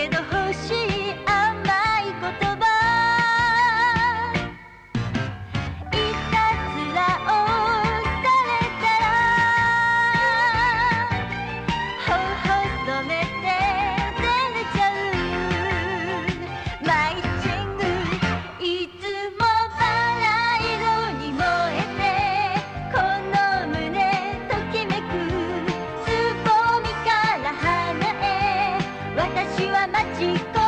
けど欲しい magical.